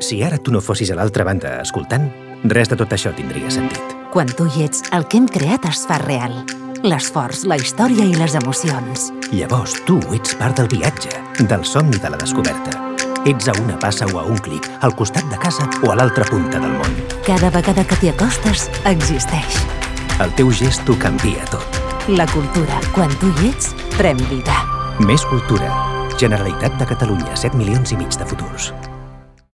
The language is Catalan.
Si ara tu no fossis a l'altra banda escoltant, res de tot això tindria sentit. Quan tu hi ets, el que hem creat es fa real. L'esforç, la història i les emocions. Llavors tu ets part del viatge, del somni de la descoberta. Ets a una passa o a un clic, al costat de casa o a l'altra punta del món. Cada vegada que t'hi acostes, existeix. El teu gest ho canvia tot. La cultura, quan tu hi ets, pren vida. Més cultura. Generalitat de Catalunya, 7 milions i mig de futurs.